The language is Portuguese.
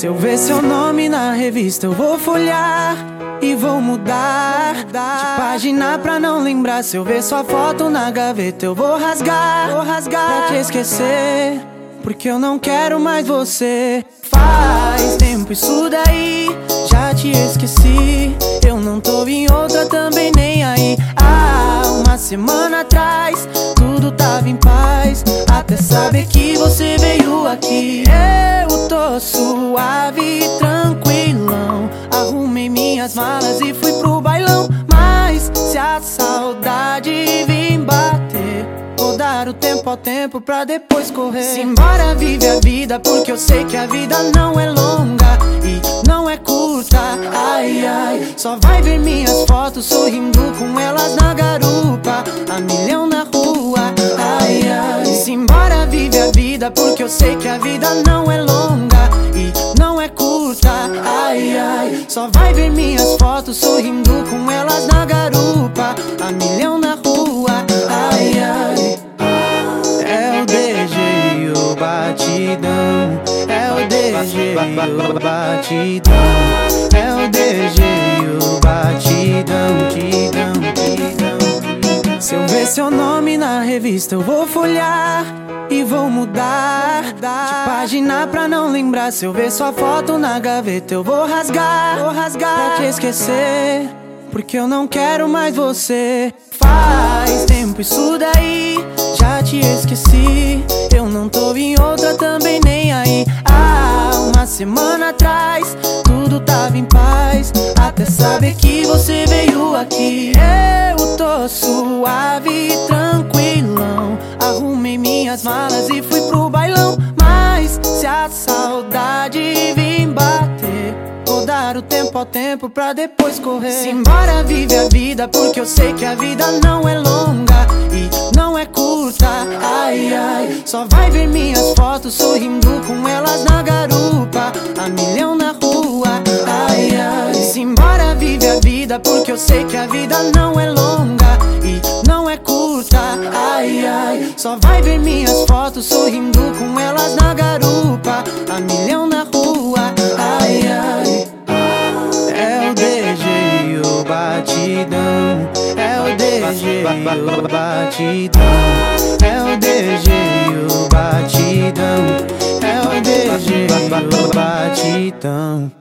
Se eu ver seu nome na revista, eu vou folhar e vou mudar de página pra não lembrar. Se eu ver sua foto na gaveta, eu vou rasgar, vou rasgar pra te esquecer. Porque eu não quero mais você. Faz tempo isso daí, já te esqueci. Eu não tô em outra também nem aí. Há uma semana atrás, tudo tava em paz. Até saber que você veio aqui. Eu tô suave, pra depois correr. Simbora, vive a vida, porque eu sei que a vida não é longa e não é curta. Ai, ai, só vai ver minhas fotos sorrindo com elas na garupa. A milhão na rua. Ai, ai, simbora, vive a vida, porque eu sei que a vida não é longa e não é curta. Ai, ai, só vai ver minhas fotos sorrindo com elas na garupa. Batidão. É o DG e o batidão. Tidão, tidão. Se eu ver seu nome na revista, eu vou folhar e vou mudar de página pra não lembrar. Se eu ver sua foto na gaveta, eu vou rasgar, vou rasgar pra te esquecer. Porque eu não quero mais você. Faz tempo isso daí, já te esqueci. Eu não tô em outra também nem aí. Semana atrás, tudo tava em paz. Até saber que você veio aqui. Eu tô suave, tranquilão. Arrumei minhas malas e fui pro bailão. Mas se a saudade vir bater, vou dar o tempo ao tempo pra depois correr. Simbora, vive a vida, porque eu sei que a vida não é longa e não é curta. Ai, ai, só vai ver minhas fotos vida, porque eu sei que a vida não é longa e não é curta. Ai, ai, só vai ver minhas fotos sorrindo com elas na garupa. A milhão na rua. Ai, ai. É o e o batidão. É o e o batidão. É o e o batidão. É o e o batidão.